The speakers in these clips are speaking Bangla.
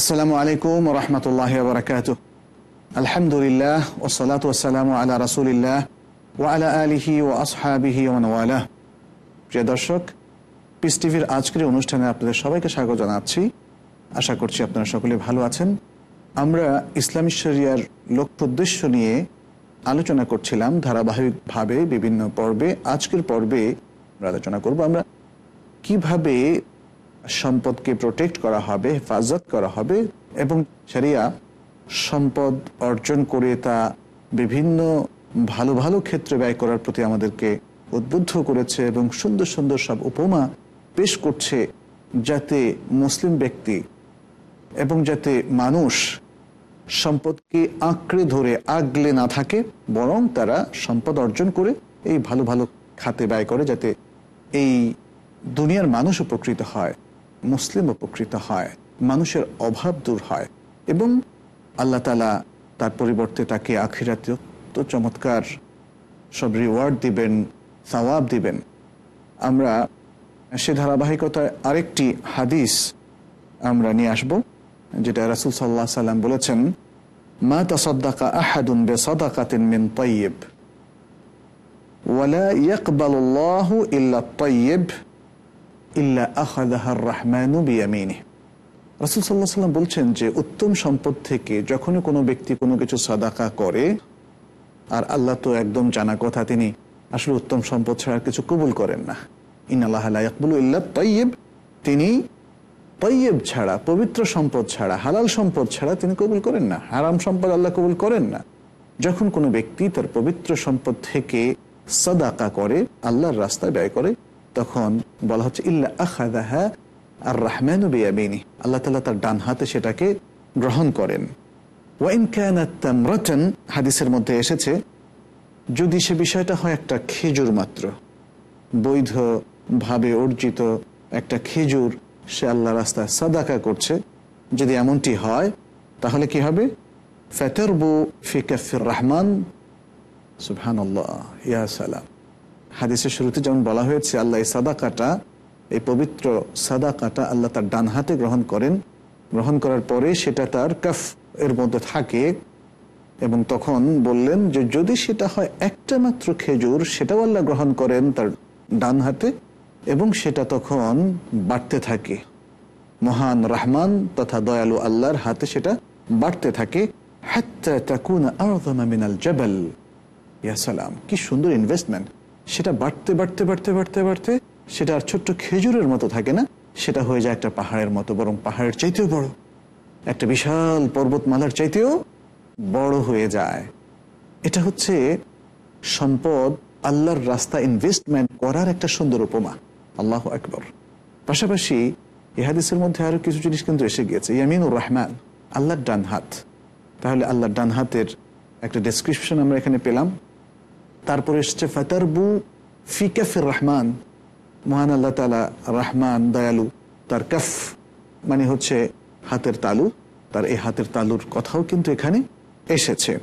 আসসালামু আলাইকুম রহমতুল্লাহ বরকাত আলহামদুলিল্লাহ ওসলাত ওসালাম আলা রাসুলিল্লাহ ও আলা আলিহি ও আসহাবিহি ওয়ালা প্রিয় দর্শক পিস টিভির আজকের অনুষ্ঠানে আপনাদের সবাইকে স্বাগত জানাচ্ছি। আশা করছি আপনারা সকলে ভালো আছেন। আমরা ইসলামী শরিয়ার লক্ষ্য উদ্দেশ্য নিয়ে আলোচনা করছিলাম ধারাবাহিকভাবে বিভিন্ন পর্বে। আজকের পর্বে আমরা আলোচনা করব আমরা কীভাবে সম্পদকে প্রোটেক্ট করা হবে, হেফাজত করা হবে এবং সারিয়া সম্পদ অর্জন করে তা বিভিন্ন ভালো ভালো ক্ষেত্রে ব্যয় করার প্রতি আমাদেরকে উদ্বুদ্ধ করেছে এবং সুন্দর সুন্দর সব উপমা পেশ করছে যাতে মুসলিম ব্যক্তি এবং যাতে মানুষ সম্পদকে আঁকড়ে ধরে আগলে না থাকে, বরং তারা সম্পদ অর্জন করে এই ভালো ভালো খাতে ব্যয় করে যাতে এই দুনিয়ার মানুষ উপকৃত হয়। মুসলিম উপকৃত হয়, মানুষের অভাব দূর হয় এবং আল্লাহ তালা তার পরিবর্তে তাকে আখিরাতে তো চমৎকার সব রিওয়ার্ড দিবেন সওয়াব দিবেন। আমরা সে ধারাবাহিকতায় আরেকটি হাদিস আমরা নিয়ে আসব, যেটা রাসুল সাল্লাহ সাল্লাম বলেছেন, মা তাসদ্দাকা আহাদুন বে সদাকাতিন মিন তৈব ওয়ালা ইয়াকবাল্লাহু ইল্লা তৈব বলছেন যে, উত্তম সম্পদ থেকে যখনই কোনো ব্যক্তি কোনো কিছু সাদাকা করে, আর আল্লাহ তো একদম জানা কথা তিনি আসলে উত্তম সম্পদ ছাড়া কিছু কবুল করেন না। ইল্লা তিনি ছাড়া, পবিত্র সম্পদ ছাড়া, হালাল সম্পদ ছাড়া তিনি কবুল করেন না। হারাম সম্পদ আল্লাহ কবুল করেন না। যখন কোনো ব্যক্তি তার পবিত্র সম্পদ থেকে সাদাকা করে, আল্লাহর রাস্তায় ব্যয় করে তখন বলা হচ্ছে, ইল্লা আখাদাহা আর রাহমান বেয়াবিনী আল্লাহ তালা তার ডান হাতে সেটাকে গ্রহণ করেন। ওয়াইন ক্যানাতন হাদিসের মধ্যে এসেছে, যদি সে বিষয়টা হয় একটা খেজুর মাত্র বৈধভাবে অর্জিত একটা খেজুর সে আল্লাহ রাস্তায় সাদাকা করছে, যদি এমনটি হয়, তাহলে কি হবে? ফেতরবু ফিকাফির রহমান। সুবহান ইয়া সালাম। হাদিসের শুরুতে যেমন বলা হয়েছে, আল্লাহ এই সাদাকাটা, এই পবিত্র সাদাকাটা আল্লাহ তার ডান হাতে গ্রহণ করেন। গ্রহণ করার পরে সেটা তার কাফ এর মধ্যে থাকে এবং তখন বললেন যে, যদি সেটা হয় একটা মাত্র খেজুর, সেটাও আল্লাহ গ্রহণ করেন তার ডান হাতে এবং সেটা তখন বাড়তে থাকে। মহান রহমান তথা দয়ালু আল্লাহর হাতে সেটা বাড়তে থাকে। হাত্তা তাকুন মিনাল জবাল। ইয়াসালাম কি সুন্দর ইনভেস্টমেন্ট সেটা বাড়তে বাড়তে বাড়তে বাড়তে বাড়তে সেটা আর ছোট্ট খেজুরের মতো থাকে না, সেটা হয়ে যায় একটা পাহাড়ের মতো, বরং পাহাড়ের চাইতেও বড়। একটা বিশাল পর্বতমালার চাইতেও বড় হয়ে যায়। এটা হচ্ছে সম্পদ আল্লাহর রাস্তা ইনভেস্টমেন্ট করার একটা সুন্দর উপমা। আল্লাহ একবার পাশাপাশি ইহাদিসের মধ্যে আরও কিছু জিনিস কিন্তু এসে গিয়েছে। ইয়ামিনুর রহমান, আল্লাহর ডান হাত। তাহলে আল্লাহর ডান হাতের একটা ডেসক্রিপশন আমরা এখানে পেলাম। তারপরে এসছে, ফাতারবু ফিকাফির রহমান। মহান আল্লাহ তালা রহমান, দয়ালু, তার কফ মানে হচ্ছে হাতের তালু। তার এই হাতের তালুর কথাও কিন্তু এখানে এসেছে।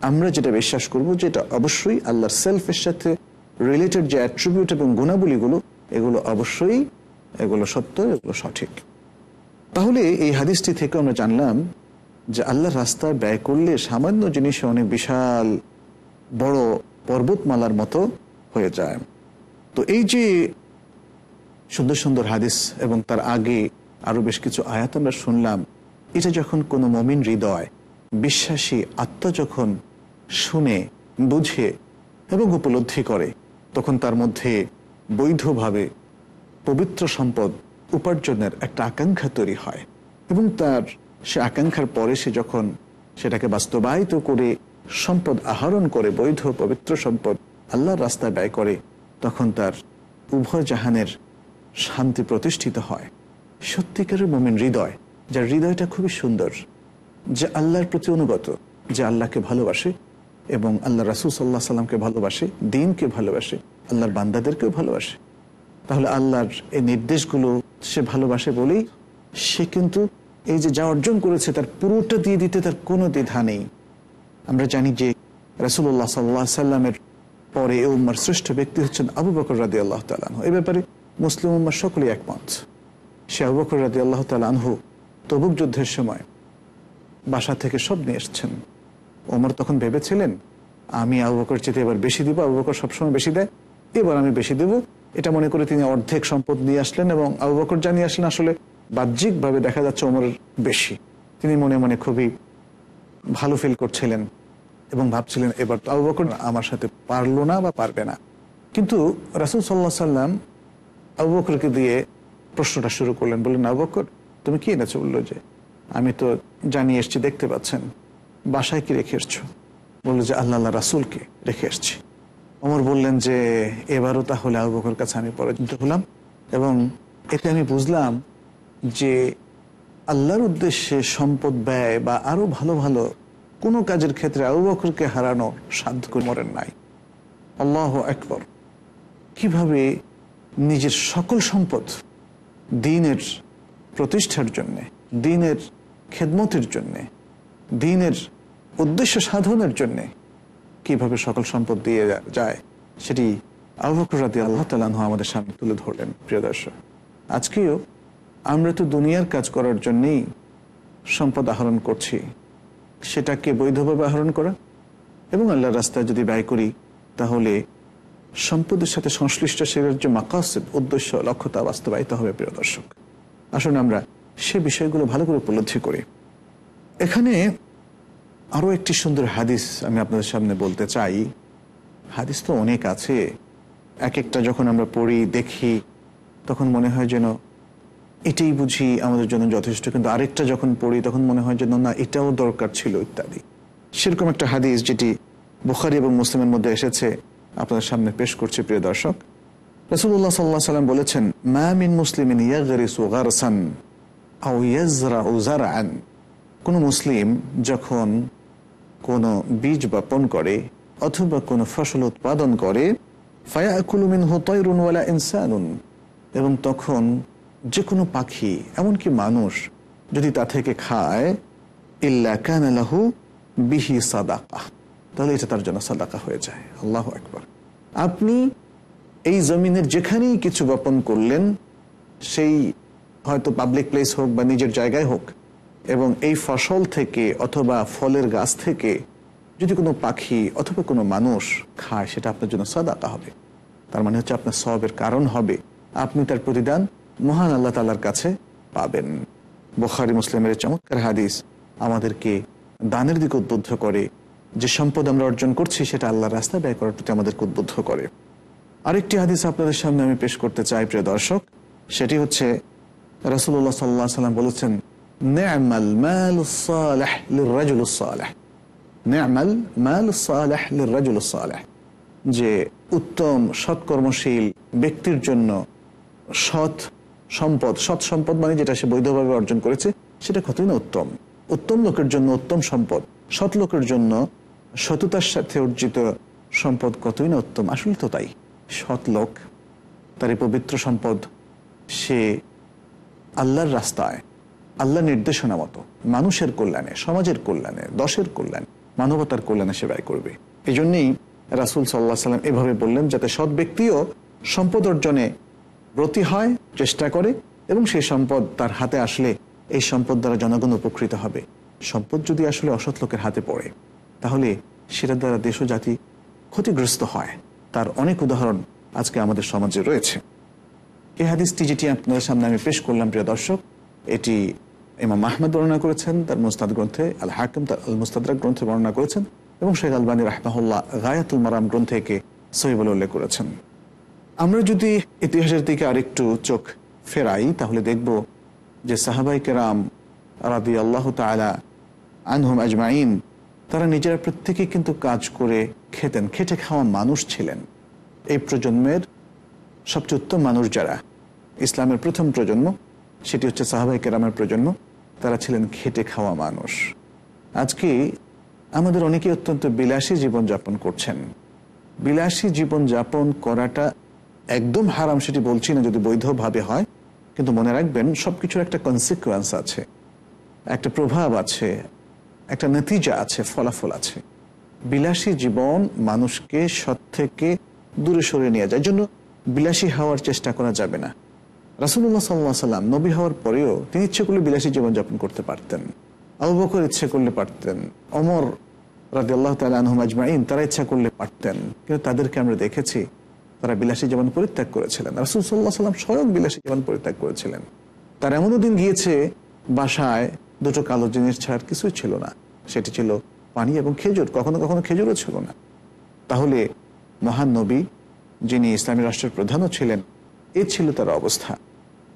আমরা যেটা বিশ্বাস করব যেটা অবশ্যই আল্লাহর সেলফের সাথে রিলেটেড যে অ্যাট্রিবিউট এবং গুণাবলীগুলো, এগুলো অবশ্যই এগুলো সত্য, এগুলো সঠিক। তাহলে এই হাদিসটি থেকে আমরা জানলাম যে আল্লাহর রাস্তায় ব্যয় করলে সামান্য জিনিসে অনেক বিশাল বড় পর্বতমালার মতো হয়ে যায়। তো এই যে সুন্দর সুন্দর হাদিস এবং তার আগে আরও বেশ কিছু আয়াত আমরা শুনলাম, এটা যখন কোনো মমিন হৃদয় বিশ্বাসী আত্মা যখন শুনে, বুঝে এবং উপলব্ধি করে, তখন তার মধ্যে বৈধভাবে পবিত্র সম্পদ উপার্জনের একটা আকাঙ্ক্ষা তৈরি হয় এবং তার সে আকাঙ্ক্ষার পরে সে যখন সেটাকে বাস্তবায়িত করে সম্পদ আহরণ করে বৈধ পবিত্র সম্পদ আল্লাহর রাস্তায় ব্যয় করে, তখন তার উভয় জাহানের শান্তি প্রতিষ্ঠিত হয়। সত্যিকারের মোমেন হৃদয়, যার হৃদয়টা খুবই সুন্দর, যে আল্লাহর প্রতি অনুগত, যে আল্লাহকে ভালোবাসে এবং আল্লাহ রাসুল সাল্লাহ সাল্লামকে ভালোবাসে, দিনকে ভালোবাসে, আল্লাহর বান্দাদেরকেও ভালোবাসে। তাহলে আল্লাহর এই নির্দেশগুলো সে ভালোবাসে বলেই সে কিন্তু এই যে যা অর্জন করেছে তার পুরোটা দিয়ে দিতে তার কোনো দ্বিধা নেই। আমরা জানি যে রাসুল্লাহ সাল্লাহ সাল্লামের পরে এ উম্মার শ্রেষ্ঠ ব্যক্তি হচ্ছেন আবু বকর রাদি আল্লাহ তালানহ এ ব্যাপারে মুসলিম উম্মার সকলেই একমত। সে আবু বকর রাদি আল্লাহ তালানহু তবুক যুদ্ধের সময় বাসা থেকে সব নিয়ে এসছেন। ওমর তখন ভেবেছিলেন, আমি আবু বকর চেতে এবার বেশি দিব, আবু বকর সবসময় বেশি দেয়। এবার আমি বেশি দেব। এটা মনে করে তিনি অর্ধেক সম্পদ নিয়ে আসলেন এবং আবু বকর জানিয়ে আসলেন, আসলে বাহ্যিকভাবে দেখা যাচ্ছে ওমরের বেশি। তিনি মনে মনে খুবই ভালো ফিল করছিলেন এবং ভাবছিলেন এবার তো আবু বকর আমার সাথে পারল না বা পারবে না। কিন্তু রাসুল সাল্লাহ সাল্লাম আবু বকরকে দিয়ে প্রশ্নটা শুরু করলেন, বললেন, আবু বকর, তুমি কি এনেছো? বলল যে, আমি তো জানিয়ে এসছি, দেখতে পাচ্ছেন। বাসায় কি রেখে এসছো? বলল যে, আল্লাহ আল্লাহ, রাসুলকে রেখে এসছি। অমর বললেন যে, এবারও তাহলে আবু বকর কাছে আমি পরাজিত হলাম এবং এতে আমি বুঝলাম যে আল্লাহর উদ্দেশ্যে সম্পদ ব্যয় বা আরও ভালো ভালো কোনো কাজের ক্ষেত্রে আবু বকরকে হারানো সাধ্য মরেন নাই। আল্লাহ একবার কীভাবে নিজের সকল সম্পদ দিনের প্রতিষ্ঠার জন্যে, দিনের খেদমতের জন্যে, দিনের উদ্দেশ্য সাধনের জন্যে কীভাবে সকল সম্পদ দিয়ে যায়, সেটি আবুবকর রাদি আল্লাহ তালাহ আমাদের সামনে তুলে ধরলেন, প্রিয় দর্শক। আজকেও আমরা তো দুনিয়ার কাজ করার জন্যেই সম্পদ আহরণ করছি। সেটাকে বৈধভাবে আহরণ করা এবং আল্লাহর রাস্তায় যদি ব্যয় করি, তাহলে সম্পদের সাথে সংশ্লিষ্ট সেটার যে মাকাসিদ, উদ্দেশ্য, লক্ষ্যতা বাস্তবায়িত হবে, প্রিয় দর্শক। আসুন আমরা সে বিষয়গুলো ভালো করে উপলব্ধি করি। এখানে আরও একটি সুন্দর হাদিস আমি আপনাদের সামনে বলতে চাই। হাদিস তো অনেক আছে। এক একটা যখন আমরা পড়ি, দেখি, তখন মনে হয় যেন এটাই বুঝি আমাদের জন্য যথেষ্ট। কিন্তু আরেকটা যখন পড়ি, তখন মনে হয় যে, না এটাও দরকার ছিল ইত্যাদি। সেরকম একটা হাদিস যেটি বুখারি এবং মুসলিমের মধ্যে এসেছে, আপনাদের সামনে পেশ করছে, প্রিয় দর্শক। রসুল্লাহ সাল্লাহ সাল্লাম বলেছেন মামিন মুসলিমিন ইয়াগরিসু গারসান আও ইয়াজরা মুসলিম যখন কোনো বীজ বপন করে অথবা কোনো ফসল উৎপাদন করে ফায়াকুলুমিন হতয়রুন ওয়ালা ইনসানুন। এবং তখন যে কোনো পাখি, এমনকি মানুষ, যদি তা থেকে খায়, ইল্লা কানালাহু বিহি সাদাকা। তাহলে এটা তার জন্য সাদাকা হয়ে যায়। আল্লাহ একবার আপনি এই জমিনের যেখানেই কিছু বপন করলেন, সেই হয়তো পাবলিক প্লেস হোক বা নিজের জায়গায় হোক, এবং এই ফসল থেকে অথবা ফলের গাছ থেকে যদি কোনো পাখি অথবা কোনো মানুষ খায়, সেটা আপনার জন্য সাদাকা হবে। তার মানে হচ্ছে আপনার সবের কারণ হবে। আপনি তার প্রতিদান মহান আল্লাহ তালার কাছে পাবেন। বখারি, মুসলিমের চমৎকার হাদিস আমাদেরকে দানের দিকে উদ্বুদ্ধ করে। যে সম্পদ আমরা অর্জন করছি, সেটা আল্লাহর রাস্তায় ব্যয় করার প্রতি আমাদেরকে উদ্বুদ্ধ করে। আরেকটি হাদিস আপনাদের সামনে আমি পেশ করতে চাই, প্রিয় দর্শক। সেটি হচ্ছে রসুল্লাহ সাল্লাহ সাল্লাম বলেছেন যে উত্তম সৎকর্মশীল ব্যক্তির জন্য সৎ সম্পদ, সৎ সম্পদ মানে যেটা সে বৈধভাবে অর্জন করেছে, সেটা কতই না উত্তম। উত্তম লোকের জন্য উত্তম সম্পদ, সৎ লোকের জন্য সততার সাথে অর্জিত সম্পদ কতই না উত্তম? আসলে তো তাই। সৎ লোক, তার পবিত্র সম্পদ, সে আল্লাহর রাস্তায় আল্লাহ নির্দেশনা মতো, মানুষের কল্যাণে, সমাজের কল্যাণে, দশের কল্যাণে, মানবতার কল্যাণে সে ব্যয় করবে। এই জন্যেই রাসুল সাল্লাহ সাল্লাম এভাবে বললেন, যাতে সৎ ব্যক্তিও সম্পদ অর্জনে ব্রতী হয়, চেষ্টা করে এবং সেই সম্পদ তার হাতে আসলে এই সম্পদ দ্বারা জনগণ উপকৃত হবে। সম্পদ যদি আসলে অসৎ লোকের হাতে পড়ে, তাহলে সেটার দ্বারা দেশ জাতি ক্ষতিগ্রস্ত হয়। তার অনেক উদাহরণ আজকে আমাদের সমাজে রয়েছে। এই হাদিসটি যেটি আপনাদের সামনে আমি পেশ করলাম, প্রিয় দর্শক। এটি ইমাম মাহমদ বর্ণনা করেছেন, তার মুস্তাদ গ্রন্থে আল হাকিম তার আল মুস্তাদরা গ্রন্থে বর্ণনা করেছেন এবং শেখ আলবানী রাহমাহুল্লাহ গায়াতুল মারাম গ্রন্থে একে সহিবল উল্লেখ করেছেন। আমরা যদি ইতিহাসের দিকে আরেকটু চোখ ফেরাই, তাহলে দেখব যে সাহাবাই কেরাম রাদি আল্লাহ তালা আনহুম আজমাইন, তারা নিজেরা প্রত্যেকেই কিন্তু কাজ করে খেতেন, খেটে খাওয়া মানুষ ছিলেন। এই প্রজন্মের সবচেয়ে উত্তম মানুষ যারা, ইসলামের প্রথম প্রজন্ম, সেটি হচ্ছে সাহাবাই কেরামের প্রজন্ম, তারা ছিলেন খেটে খাওয়া মানুষ। আজকে আমাদের অনেকে অত্যন্ত বিলাসী জীবনযাপন করছেন। বিলাসী জীবনযাপন করাটা একদম হারাম সেটি বলছি না যদি বৈধভাবে হয়, কিন্তু মনে রাখবেন সব কিছুর একটা কনসিকুয়েন্স আছে, একটা প্রভাব আছে, একটা নতিজা আছে, ফলাফল আছে। বিলাসী জীবন মানুষকে সৎ থেকে দূরে সরে নিয়ে যায় জন্য বিলাসী হওয়ার চেষ্টা করা যাবে না। রাসুল্লাহ সাল্লাহ সাল্লাম নবী হওয়ার পরেও তিনি ইচ্ছে করলে বিলাসী জীবনযাপন করতে পারতেন। আবু বকর ইচ্ছে করলে পারতেন অমর রাজি আল্লাহ তালহম আজমাইন তারা ইচ্ছা করলে পারতেন। কিন্তু তাদেরকে আমরা দেখেছি তারা বিলাসী জীবন পরিত্যাগ করেছিলেন। রাসুল সাল্লাহ সাল্লাম স্বয়ং বিলাসী জীবন পরিত্যাগ করেছিলেন। তার এমনও দিন গিয়েছে, বাসায় দুটো কালো জিনিস ছাড়ার কিছুই ছিল না। সেটি ছিল পানি এবং খেজুর, কখনো কখনো খেজুরও ছিল না। তাহলে মহান নবী, যিনি ইসলামী রাষ্ট্রের প্রধানও ছিলেন, এ ছিল তার অবস্থা।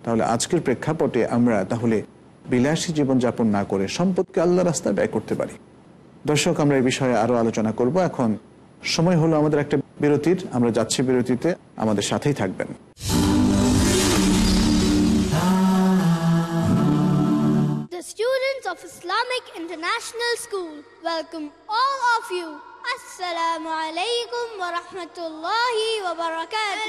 তাহলে আজকের প্রেক্ষাপটে আমরা তাহলে বিলাসী জীবন যাপন না করে সম্পদকে আল্লাহ রাস্তায় ব্যয় করতে পারি। দর্শক, আমরা এই বিষয়ে আরও আলোচনা করব। এখন সময় হলো আমাদের একটা বিরতির আমরা যাচ্ছি বিরতিতে আমাদের সাথেই থাকবেন The students of Islamic International School welcome all of you. Assalamu alaikum wa rahmatullahi wa barakatuh.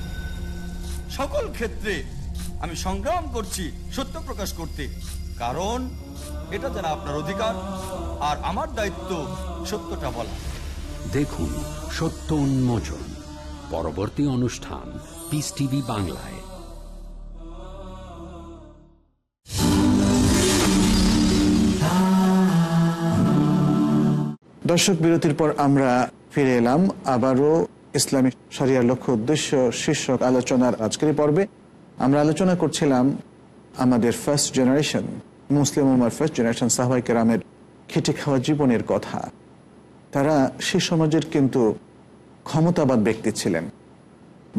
সকল ক্ষেত্রে আমি সংগ্রাম করছি সত্য প্রকাশ করতে। কারণ এটা যারা আপনার অধিকার আর আমার দায়িত্ব সত্যটা বলা। দেখুন সত্য উন্মোচন পরবর্তী অনুষ্ঠান পিস টিভি বাংলায়। দর্শক বিরতির পর আমরা ফিরে এলাম আবারও ইসলামিক সারিয়ার লক্ষ্য উদ্দেশ্য শীর্ষক আলোচনার আজকের পর্বে আমরা আলোচনা করছিলাম আমাদের ফার্স্ট জেনারেশন মুসলিম উমার ফার্স্ট জেনারেশন সাহবাই কেরামের খেটে খাওয়া জীবনের কথা। তারা সে সমাজের কিন্তু ক্ষমতাবাদ ব্যক্তি ছিলেন।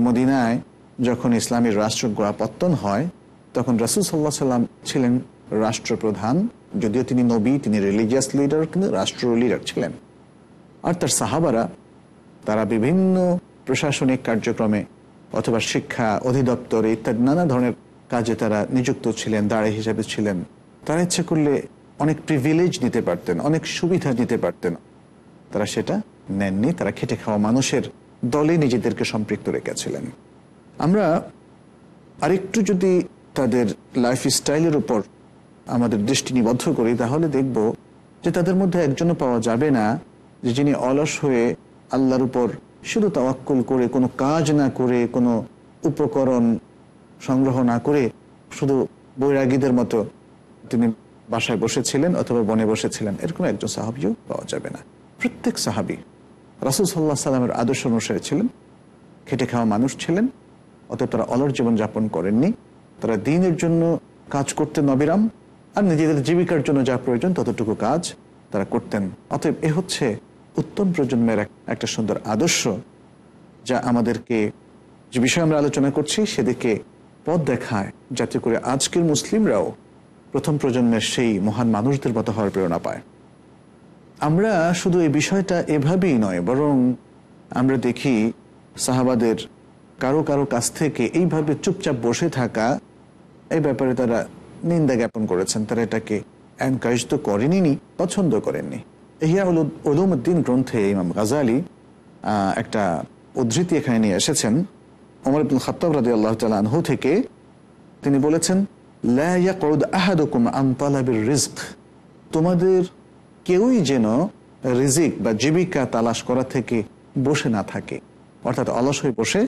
মদিনায় যখন ইসলামী রাষ্ট্র গোড়াপত্তন হয়, তখন রাসুল সাল্লাহ সাল্লাম ছিলেন রাষ্ট্রপ্রধান, যদিও তিনি নবী, তিনি রিলিজিয়াস লিডার কিন্তু রাষ্ট্র লিডার ছিলেন। আর তার সাহাবারা তারা বিভিন্ন প্রশাসনিক কার্যক্রমে অথবা শিক্ষা অধিদপ্তরে ইত্যাদি নানা ধরনের কাজে তারা নিযুক্ত ছিলেন, দাঁড়ে হিসাবে ছিলেন। তারা ইচ্ছে করলে অনেক প্রিভিলেজ নিতে পারতেন, অনেক সুবিধা নিতে পারতেন। তারা সেটা নেননি, তারা খেটে খাওয়া মানুষের দলে নিজেদেরকে সম্পৃক্ত রেখেছিলেন। আমরা আরেকটু যদি তাদের লাইফ স্টাইলের উপর আমাদের দৃষ্টি নিবদ্ধ করি, তাহলে দেখব যে তাদের মধ্যে একজনও পাওয়া যাবে না যে যিনি অলস হয়ে আল্লাহর উপর শুধু তাওয়াক্কুল করে, কোনো কাজ না করে, কোনো উপকরণ সংগ্রহ না করে শুধু বৈরাগীদের মতো তিনি বাসায় বসেছিলেন অথবা বনে বসেছিলেন। এরকম একজন সাহাবিও পাওয়া যাবে না। প্রত্যেক সাহাবি রাসুল সাল্লাহ সাল্লামের আদর্শ অনুসারে ছিলেন, খেটে খাওয়া মানুষ ছিলেন, অতএব তারা অলর জীবন যাপন করেননি। তারা দিনের জন্য কাজ করতেন নবিরাম, আর নিজেদের জীবিকার জন্য যা প্রয়োজন ততটুকু কাজ তারা করতেন। অতএব এ হচ্ছে উত্তম প্রজন্মের এক- একটা সুন্দর আদর্শ যা আমাদেরকে যে বিষয়ে আমরা আলোচনা করছি সেদিকে পথ দেখায়, যাতে করে আজকের মুসলিমরাও প্রথম প্রজন্মের সেই মহান মানুষদের মতো হওয়ার প্রেরণা পায়। আমরা শুধু এই বিষয়টা এভাবেই নয়, বরং আমরা দেখি সাহাবাদের কারও কারও কাছ থেকে এইভাবে চুপচাপ বসে থাকা এই ব্যাপারে তারা নিন্দা জ্ঞাপন করেছেন। তারা এটাকে এনকারেজ তো করেনি পছন্দ করেননি। ইহিয়া উলুমুদ্দিন গ্রন্থে ইমাম গাজালি একটা উদ্ধৃতি এখানে নিয়ে এসেছেন। ওমর আব্দুল খত্তাব রাজি আল্লাহ আনহু থেকে। তিনি বলেছেন তোমাদের কেউই যেন রিজিক বা জীবিকা তালাশ করা থেকে বসে না থাকে, অর্থাৎ অলস হয়ে বসে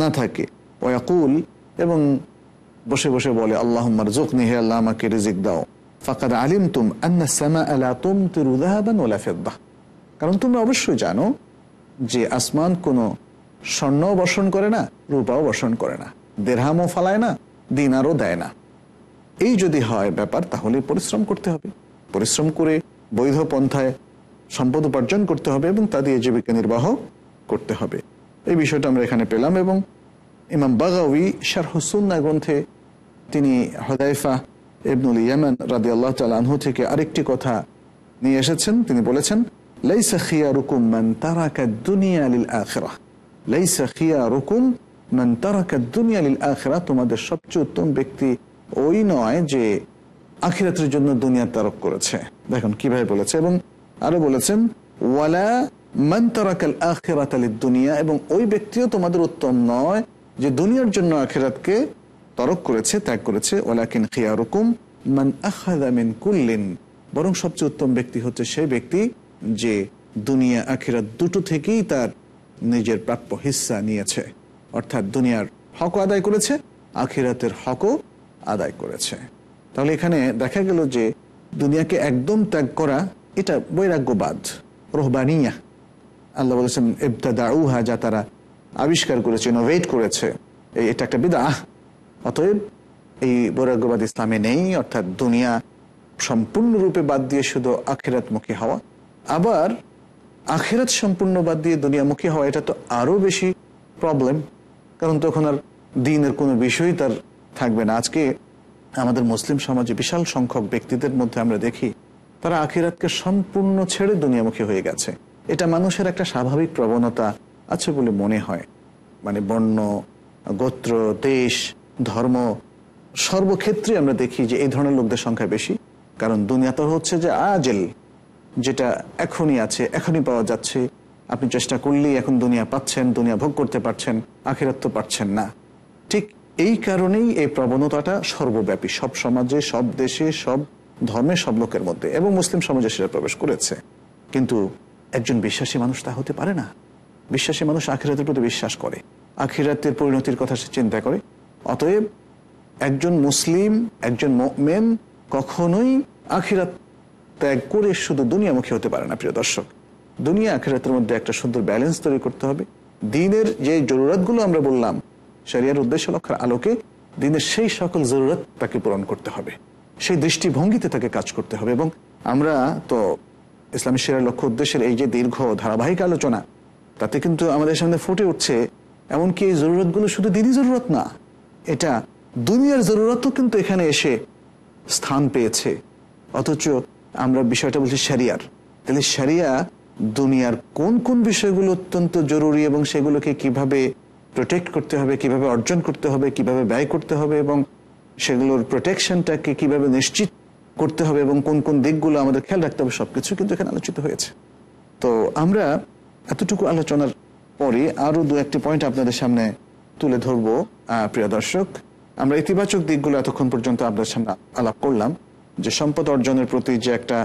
না থাকে। ওয়াকুল এবং বসে বসে বলে আল্লাহ জোক হে আল্লাহ, আমাকে রিজিক দাও। ফাকাদ আলিম তুম আন্না সামা আলা তুম তিরুদাহাবান ওলা ফেদ্দা কারণ তুমি অবশ্যই জানো যে আসমান কোনো স্বর্ণও বর্ষণ করে না, রূপাও বর্ষণ করে না, দেড়হামও ফালায় না, দিনারও দেয় না। এই যদি হয় ব্যাপার, তাহলে পরিশ্রম করতে হবে। পরিশ্রম করে বৈধ পন্থায় সম্পদ উপার্জন করতে হবে এবং তা দিয়ে জীবিকা নির্বাহ করতে হবে। এই বিষয়টা আমরা এখানে পেলাম এবং ইমাম বাগাউই শারহুসুন্না গ্রন্থে তিনি হদাইফা ইবনুল ইয়ামান রাদি আল্লাহ আনহু থেকে আরেকটি কথা নিয়ে এসেছেন। তিনি বলেছেন, লাইসা খিয়ারুকুম মান তারাকা দুনিয়া লিল আখিরাহ লাইসা খিয়ারুকুম মান তারাকা দুনিয়া লিল আখিরাহ তোমাদের সবচেয়ে উত্তম ব্যক্তি ওই নয় যে আখিরাতের জন্য দুনিয়া তারক করেছে। দেখুন কীভাবে বলেছে এবং আরও বলেছেন, ওয়ালা মান তারাকাল আখিরাত লিদ দুনিয়া। এবং ওই ব্যক্তিও তোমাদের উত্তম নয় যে দুনিয়ার জন্য আখিরাতকে তরক করেছে, ত্যাগ করেছে ওলাকিন খিয়ারুকুম মান আখাদা মিন কুল্লিন। বরং সবচেয়ে উত্তম ব্যক্তি হচ্ছে সেই ব্যক্তি যে দুনিয়া, আখিরাত দুটো থেকেই তার নিজের প্রাপ্য হিস্সা নিয়েছে। অর্থাৎ দুনিয়ার হকও আদায় করেছে, আখিরাতের হকও আদায় করেছে। তাহলে এখানে দেখা গেল যে দুনিয়াকে একদম ত্যাগ করা, এটা বৈরাগ্যবাদ, রোহবানিয়া। আল্লাহ বলেছেন এবতাদাউহা যা তারা আবিষ্কার করেছে, ইনোভেট করেছে। এটা একটা বিদা অতএব এই বৈরাগ্যবাদ ইসলামে নেই, অর্থাৎ দুনিয়া সম্পূর্ণরূপে বাদ দিয়ে শুধু আখেরাতমুখী হওয়া। আবার আখেরাত সম্পূর্ণ বাদ দিয়ে দুনিয়ামুখী হওয়া, এটা তো আরও বেশি প্রবলেম কারণ তখন আর দিনের কোনো বিষয়ই তার থাকবে না। আজকে আমাদের মুসলিম সমাজে বিশাল সংখ্যক ব্যক্তিদের মধ্যে আমরা দেখি, তারা আখিরাতকে সম্পূর্ণ ছেড়ে দুনিয়ামুখী হয়ে গেছে। এটা মানুষের একটা স্বাভাবিক প্রবণতা আছে বলে মনে হয়। মানে বর্ণ গোত্র, দেশ ধর্ম সর্বক্ষেত্রে আমরা দেখি যে এই ধরনের লোকদের সংখ্যা বেশি। কারণ দুনিয়া তো হচ্ছে যে আজেল, যেটা এখনই আছে, এখনই পাওয়া যাচ্ছে। আপনি চেষ্টা করলেই এখন দুনিয়া পাচ্ছেন, দুনিয়া ভোগ করতে পারছেন, আখিরাত তো পারছেন না। ঠিক এই কারণেই এই প্রবণতাটা সর্বব্যাপী। সব সমাজে, সব দেশে, সব ধর্মে, সব লোকের মধ্যে এবং মুসলিম সমাজে সেটা প্রবেশ করেছে। কিন্তু একজন বিশ্বাসী মানুষ তা হতে পারে না। বিশ্বাসী মানুষ আখিরাতের প্রতি বিশ্বাস করে। আখিরাতের পরিণতির কথা সে চিন্তা করে। অতএব একজন মুসলিম, একজন মেন কখনোই আখিরাত ত্যাগ করে শুধু দুনিয়ামুখী হতে পারে না, প্রিয় দর্শক। দুনিয়া আখিরাতের মধ্যে একটা সুন্দর ব্যালেন্স তৈরি করতে হবে। দিনের যে জরুরতগুলো আমরা বললাম, শরিয়ার উদ্দেশ্য, লক্ষ্যের আলোকে দিনের সেই সকল জরুরত তাকে পূরণ করতে হবে। সেই দৃষ্টিভঙ্গিতে তাকে কাজ করতে হবে এবং আমরা তো ইসলামী সেরার লক্ষ্য, উদ্দেশ্যের এই যে দীর্ঘ ধারাবাহিক আলোচনা, তাতে কিন্তু আমাদের সামনে ফুটে উঠছে। এমনকি এই জরুরতগুলো শুধু দিনই জরুরত না এটা দুনিয়ার জরুরতও কিন্তু এখানে এসে স্থান পেয়েছে। অথচ আমরা বিষয়টা বলছি সারিয়ার তাহলে সারিয়া দুনিয়ার কোন কোন বিষয়গুলো অত্যন্ত জরুরি এবং সেগুলোকে কীভাবে প্রোটেক্ট করতে হবে, কীভাবে অর্জন করতে হবে, কীভাবে ব্যয় করতে হবে এবং সেগুলোর প্রোটেকশনটাকে কীভাবে নিশ্চিত করতে হবে এবং কোন কোন দিকগুলো আমাদের খেয়াল রাখতে হবে, সবকিছু কিন্তু এখানে আলোচিত হয়েছে। তো আমরা এতটুকু আলোচনার পরে আরও দু একটি পয়েন্ট আপনাদের সামনে তুলে ধরবো প্রিয় দর্শক। আমরা ইতিবাচক দিকগুলো এতক্ষণ পর্যন্ত আপনাদের সামনে আলাপ করলাম, যে সম্পদ অর্জনের প্রতি যে একটা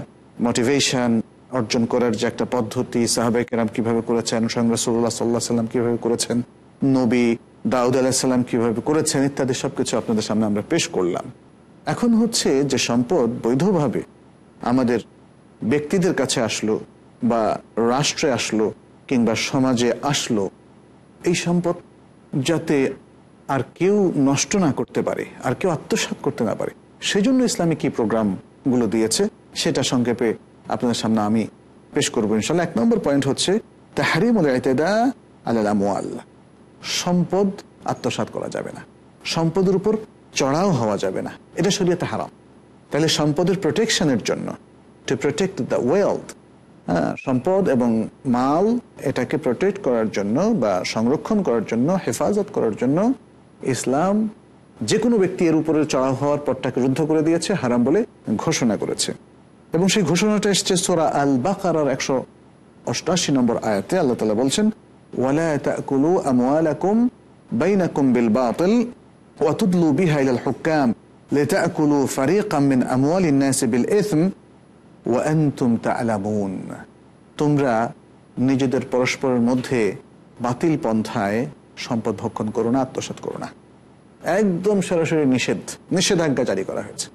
মোটিভেশন অর্জন করার যে একটা পদ্ধতি সাহাবাই কেরাম কীভাবে করেছেন সংরাসুল্লাহ সাল্লাহ সাল্লাম কীভাবে করেছেন, নবী দাউদ আলাহিসাল্লাম কীভাবে করেছেন, ইত্যাদি সবকিছু আপনাদের সামনে আমরা পেশ করলাম। এখন হচ্ছে যে সম্পদ বৈধভাবে আমাদের ব্যক্তিদের কাছে আসলো বা রাষ্ট্রে আসলো কিংবা সমাজে আসলো, এই সম্পদ যাতে আর কেউ নষ্ট না করতে পারে, আর কেউ আত্মসাত করতে না পারে। সেই জন্য ইসলামী কি প্রোগ্রামগুলো দিয়েছে, সেটা সংক্ষেপে আপনাদের সামনে আমি পেশ করব ইনশাল্লাহ এক নম্বর পয়েন্ট হচ্ছে, তাহারিমুল আল্লাহ সম্পদ আত্মসাৎ করা যাবে না। সম্পদের উপর চড়াও হওয়া যাবে না। এটা শরীয়তে হারাম। তাহলে সম্পদের প্রোটেকশনের জন্য টু প্রোটেক্ট দ্য ওয়েলথ সম্পদ এবং মাল এটাকে প্রোটেক্ট করার জন্য বা সংরক্ষণ করার জন্য, হেফাজত করার জন্য ইসলাম যে কোনো ব্যক্তি এর উপরে চড়া হওয়ার পরটাকে রুদ্ধ করে দিয়েছে, হারাম বলে ঘোষণা করেছে। এবং সেই ঘোষণাটা এসছে সোরা আল বাকার একশো অষ্টাশি নম্বর আয়াতে। আল্লাহ তালা বলছেন তোমরা বিল ও তালামুন তোমরা নিজেদের পরস্পরের মধ্যে বাতিল পন্থায় সম্পদ ভক্ষণ করো না আত্মসাত করো না। একদম সরাসরি নিষেধ, নিষেধাজ্ঞা জারি করা হয়েছে।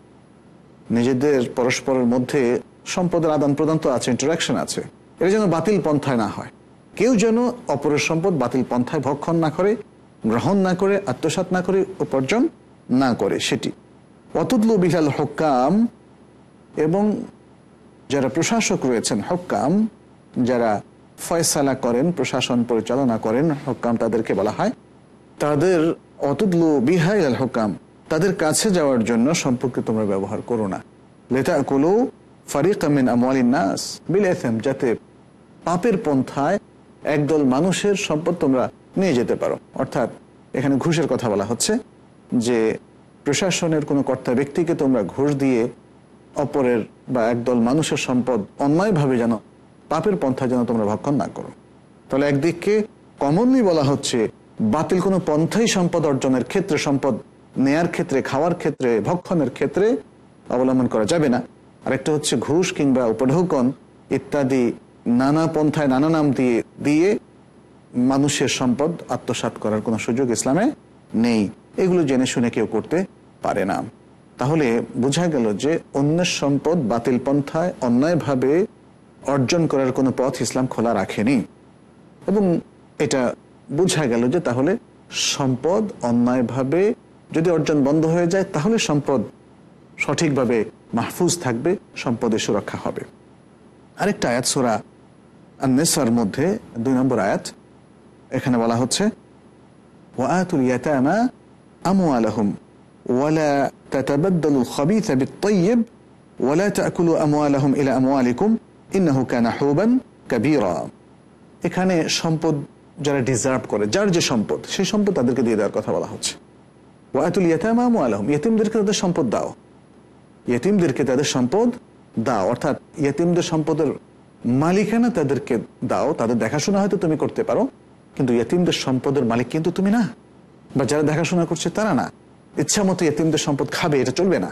নিজেদের পরস্পরের মধ্যে সম্পদের আদান প্রদান তো আছে ইন্টারাকশন আছে। এটা যেন বাতিল পন্থায় না হয়। কেউ যেন অপরের সম্পদ বাতিল পন্থায় ভক্ষণ না করে, গ্রহণ না করে আত্মসাত না করে, উপার্জন না করে, সেটি। অতুদ্লু বিহাল হকাম এবং যারা প্রশাসক রয়েছেন হকাম যারা ফয়সালা করেন, প্রশাসন পরিচালনা করেন হকাম তাদেরকে বলা হয়। তাদের অতুদলু বিহাই আল হকাম তাদের কাছে যাওয়ার জন্য সম্পর্কে তোমরা ব্যবহার করো না। লেতা কুলু ফারিক আমিন আমওয়ালিন নাস, বিল এথেম যাতে পাপের পন্থায় একদল মানুষের সম্পদ তোমরা নিয়ে যেতে পারো। অর্থাৎ এখানে ঘুষের কথা বলা হচ্ছে যে প্রশাসনের কোনো কর্তা ব্যক্তিকে তোমরা ঘুষ দিয়ে অপরের বা একদল মানুষের সম্পদ অন্যায়ভাবে যেন পাপের পন্থা যেন তোমরা ভক্ষণ না করো। তাহলে একদিককে কমনলি বলা হচ্ছে বাতিল কোনো পন্থাই সম্পদ অর্জনের ক্ষেত্রে, সম্পদ নেয়ার ক্ষেত্রে, খাওয়ার ক্ষেত্রে, ভক্ষণের ক্ষেত্রে অবলম্বন করা যাবে না। আরেকটা হচ্ছে ঘুষ কিংবা উপঢৌকন ইত্যাদি নানা পন্থায় নানা নাম দিয়ে দিয়ে মানুষের সম্পদ আত্মসাৎ করার কোনো সুযোগ ইসলামে নেই। এগুলো জেনে শুনে কেউ করতে পারে না। তাহলে বোঝা গেল যে অন্যের সম্পদ বাতিল পন্থায় অন্যায়ভাবে অর্জন করার কোনো পথ ইসলাম খোলা রাখেনি। এবং এটা বোঝা গেল যে তাহলে সম্পদ অন্যায়ভাবে যদি অর্জন বন্ধ হয়ে যায়, তাহলে সম্পদ সঠিকভাবে মাহফুজ থাকবে, সম্পদের সুরক্ষা হবে। আরেকটা আয়াত, সোরা আন্নেসার মধ্যে দুই নম্বর আয়াত, এখানে বলা হচ্ছে ওয়াতুল ইয়াতামা আমওয়ালাহুম। ওয়ালা তাতাবাদ্দালু খাবিথা বিত-তাইয়্যিব ওয়ালা তাকুলু আমওয়ালাহুম ইলা আমওয়ালিকুম ইন্নাহু কানা হুবান কাবীরা এখানে সম্পদ যারা ডিজার্ভ করে, যার যে সম্পদ, সেই সম্পদ তাদেরকে দিয়ে দেওয়ার কথা বলা হচ্ছে। ওয়াতুল ইয়াতামা আমওয়ালাহুম, ইয়েতিমদেরকে তাদের সম্পদ দাও। ইয়েতিমদেরকে তাদের সম্পদ দাও, অর্থাৎ ইয়েতিমদের সম্পদের মালিকানা তাদেরকে দাও, তাদের দেখাশোনা হয়তো তুমি করতে পারো, কিন্তু ইয়েতিমদের সম্পদের মালিক কিন্তু তুমি না। বা যারা দেখাশোনা করছে তারা না। ইচ্ছা মতো ইয়েতিমদের সম্পদ খাবে, এটা চলবে না।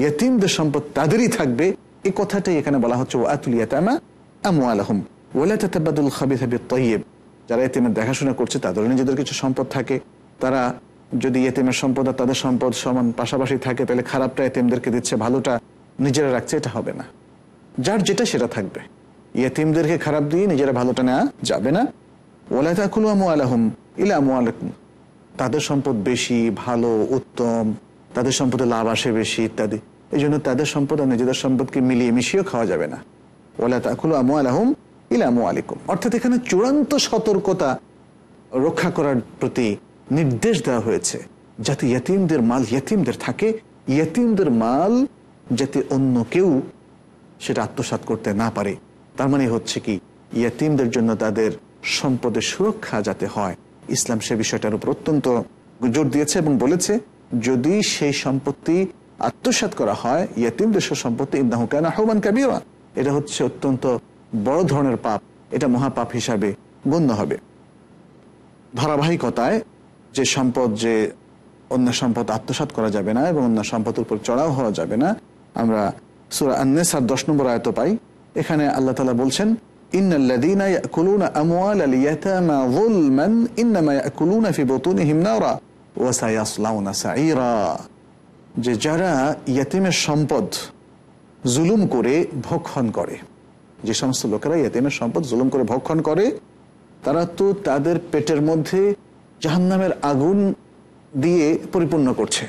ইয়েতিমদের সম্পদ তাদেরই থাকবে। এই কথাটাই এখানে বলা হচ্ছে ও আতুল ইয়াতামা খাবি তৈব যারা এতিমের দেখাশোনা করছে, তাদেরও নিজেদের কিছু সম্পদ থাকে। তারা যদি এতিমের সম্পদ আর তাদের সম্পদ সমান পাশাপাশি থাকে, তাহলে খারাপটা এতিমদেরকে দিচ্ছে, ভালোটা নিজেরা রাখছে, এটা হবে না। যার যেটা, সেটা থাকবে। ইয়েতিমদেরকে খারাপ দিয়ে নিজেরা ভালোটা নেওয়া যাবে না। ওলা তাকুল আমু আলহম ইলা আমু আলকুম তাদের সম্পদ বেশি, ভালো, উত্তম, তাদের সম্পদে লাভ আসে বেশি ইত্যাদি। এই জন্য তাদের সম্পদ আর নিজেদের সম্পদকে মিলিয়ে মিশিয়েও খাওয়া যাবে না। ওলা তাকুল আমু আলহম ইলা আমু আলিকুম অর্থাৎ এখানে চূড়ান্ত সতর্কতা রক্ষা করার প্রতি নির্দেশ দেওয়া হয়েছে। যাতে ইয়তিমদের মাল ইয়তিমদের থাকে, ইয়তিমদের মাল যাতে অন্য কেউ সেটা আত্মসাৎ করতে না পারে। তার মানে হচ্ছে কি, ইয়তিমদের জন্য তাদের সম্পদের সুরক্ষা যাতে হয় ইসলাম সে বিষয়টার উপর অত্যন্ত জোর দিয়েছে এবং বলেছে, যদি সেই সম্পত্তি আত্মসাৎ করা হয় ইয়তিমদের সে সম্পত্তি ইন্দাহু কেন আহ্বান কাবিরা, এটা হচ্ছে অত্যন্ত বড় ধরনের পাপ, এটা মহাপাপ হিসাবে গণ্য হবে। ধারাবাহিকতায় যে সম্পদ যে অন্য সম্পদ আত্মসাৎ করা যাবে না এবং অন্য সম্পদের উপর চড়াও হওয়া যাবে না, আমরা সুরা আন্নেসার দশ নম্বর আয়ত পাই। এখানে আল্লাহ তালা বলছেন ইন্নাল্লাযীনা ইয়াকুলুনা আমওয়ালাল ইয়াতামা যুলমান ইন্নামা ইয়াকুলুনা ফি বুতুনিহিম নারা ওয়া সায়াসলাউনা সাঈরা যে যারা ইয়াতিমের সম্পদ জুলুম করে, ভক্ষণ করে, যে সমস্ত লোকেরা ইয়াতিমের সম্পদ জুলুম করে, ভক্ষণ করে, তারা তো তাদের পেটের মধ্যে জাহান্নামের আগুন দিয়ে পরিপূর্ণ করছে।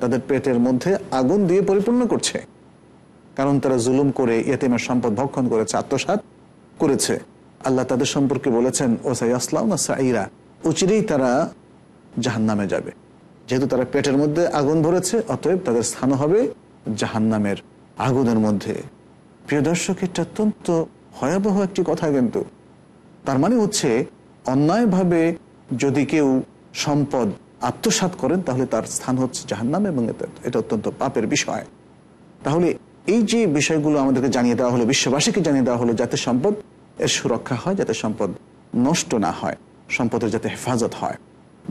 তাদের পেটের মধ্যে আগুন দিয়ে পরিপূর্ণ করছে। কারণ তারা জুলুম করে ইয়েতিমের সম্পদ ভক্ষণ করেছে আত্মসাত করেছে। আল্লাহ তাদের সম্পর্কে বলেছেন ও সাই আসলাম সাইরা উচিরেই তারা জাহান নামে যাবে। যেহেতু তারা পেটের মধ্যে আগুন ভরেছে অতএব তাদের স্থান হবে জাহান নামের আগুনের মধ্যে। প্রিয় দর্শক, এটা অত্যন্ত ভয়াবহ একটি কথা কিন্তু। তার মানে হচ্ছে, অন্যায়ভাবে যদি কেউ সম্পদ আত্মসাৎ করেন, তাহলে তার স্থান হচ্ছে জাহান্নাম এবং এটা অত্যন্ত পাপের বিষয়। তাহলে এই যে বিষয়গুলো আমাদেরকে জানিয়ে দেওয়া হলো, বিশ্ববাসীকে জানিয়ে দেওয়া হলো, যাতে সম্পদ এর সুরক্ষা হয়, যাতে সম্পদ নষ্ট না হয়, সম্পদের যাতে হেফাজত হয়।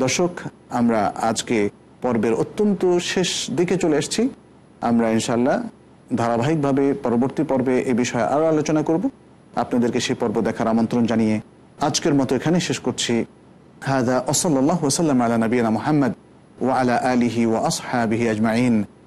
দর্শক, আমরা আজকে পর্বের অত্যন্ত শেষ দিকে চলে এসেছি। আমরা ইনশাল্লাহ ধারাবাহিকভাবে পরবর্তী পর্বে এ বিষয়ে আরও আলোচনা করব। আপনাদেরকে সেই পর্ব দেখার আমন্ত্রণ জানিয়ে আজকের মতো এখানে শেষ করছি। হাদা ওসল্লাহ ওসাল্লাম আলা নবীনা মোহাম্মদ ও আলা আলিহি ও আসহাবিহি আজমাইন।